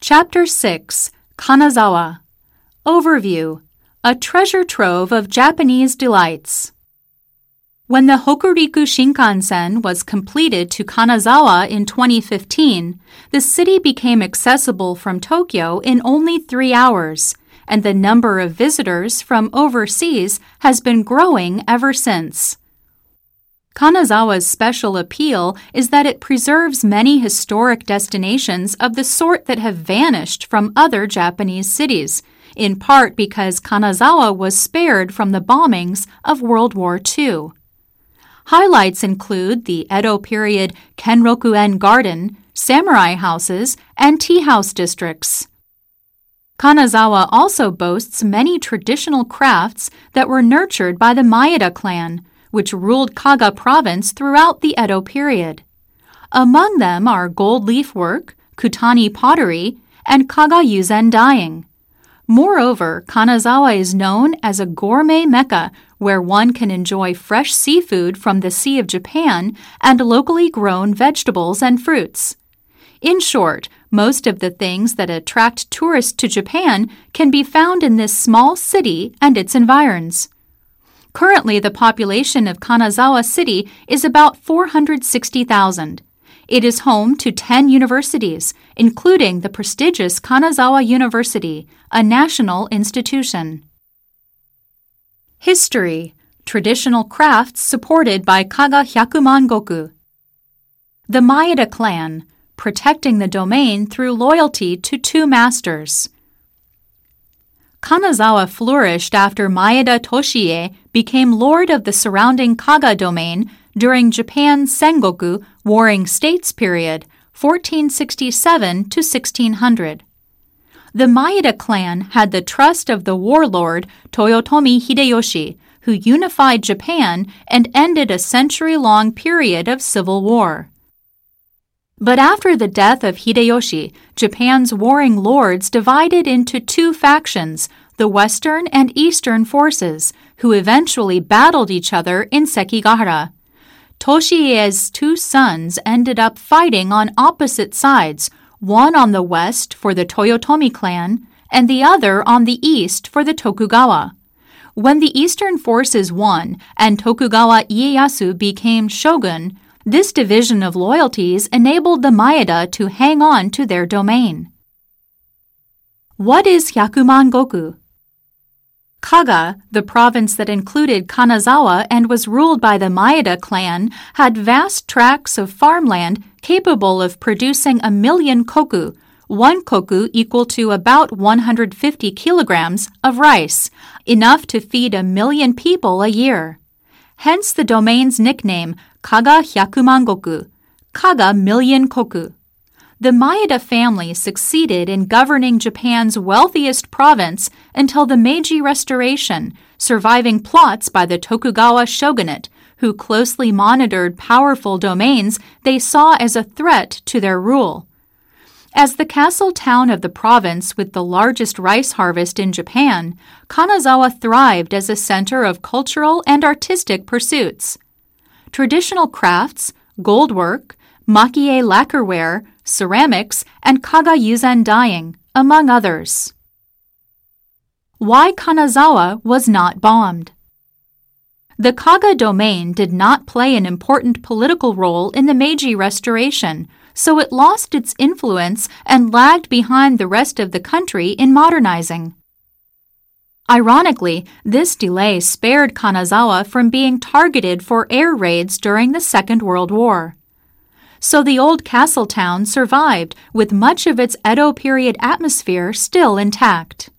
Chapter 6 Kanazawa Overview A treasure trove of Japanese delights. When the Hokuriku Shinkansen was completed to Kanazawa in 2015, the city became accessible from Tokyo in only three hours, and the number of visitors from overseas has been growing ever since. Kanazawa's special appeal is that it preserves many historic destinations of the sort that have vanished from other Japanese cities, in part because Kanazawa was spared from the bombings of World War II. Highlights include the Edo period Kenroku-en Garden, samurai houses, and tea house districts. Kanazawa also boasts many traditional crafts that were nurtured by the Maeda clan, which ruled Kaga province throughout the Edo period. Among them are gold leaf work, Kutani pottery, and Kaga Yuzen dyeing. Moreover, Kanazawa is known as a gourmet mecca where one can enjoy fresh seafood from the Sea of Japan and locally grown vegetables and fruits. In short, most of the things that attract tourists to Japan can be found in this small city and its environs. Currently, the population of Kanazawa City is about 460,000. It is home to 10 universities, including the prestigious Kanazawa University, a national institution. History Traditional crafts supported by Kaga Hyakumangoku. The Maeda clan, protecting the domain through loyalty to two masters. Kanazawa flourished after Maeda Toshiie became lord of the surrounding Kaga domain during Japan's Sengoku Warring States period, 1467 to 1600. The Maeda clan had the trust of the warlord Toyotomi Hideyoshi, who unified Japan and ended a century long period of civil war. But after the death of Hideyoshi, Japan's warring lords divided into two factions, the Western and Eastern forces, who eventually battled each other in Sekigahara. Toshiie's two sons ended up fighting on opposite sides, one on the west for the Toyotomi clan and the other on the east for the Tokugawa. When the eastern forces won and Tokugawa Ieyasu became shogun, this division of loyalties enabled the Maeda to hang on to their domain. What is Hyakumangoku? Kaga, the province that included Kanazawa and was ruled by the Maeda clan, had vast tracts of farmland capable of producing a million koku, one koku equal to about 150 kilograms of rice, enough to feed a million people a year. Hence the domain's nickname, Kaga Hyakumangoku, Kaga Million Koku. The Maeda family succeeded in governing Japan's wealthiest province until the Meiji Restoration, surviving plots by the Tokugawa shogunate, who closely monitored powerful domains they saw as a threat to their rule. As the castle town of the province with the largest rice harvest in Japan, Kanazawa thrived as a center of cultural and artistic pursuits. Traditional crafts, goldwork, makie lacquerware, ceramics, and Kaga Yuzen dyeing, among others. Why Kanazawa was not bombed. The Kaga domain did not play an important political role in the Meiji Restoration, so it lost its influence and lagged behind the rest of the country in modernizing. Ironically, this delay spared Kanazawa from being targeted for air raids during the Second World War so the old castle town survived with much of its Edo period atmosphere still intact.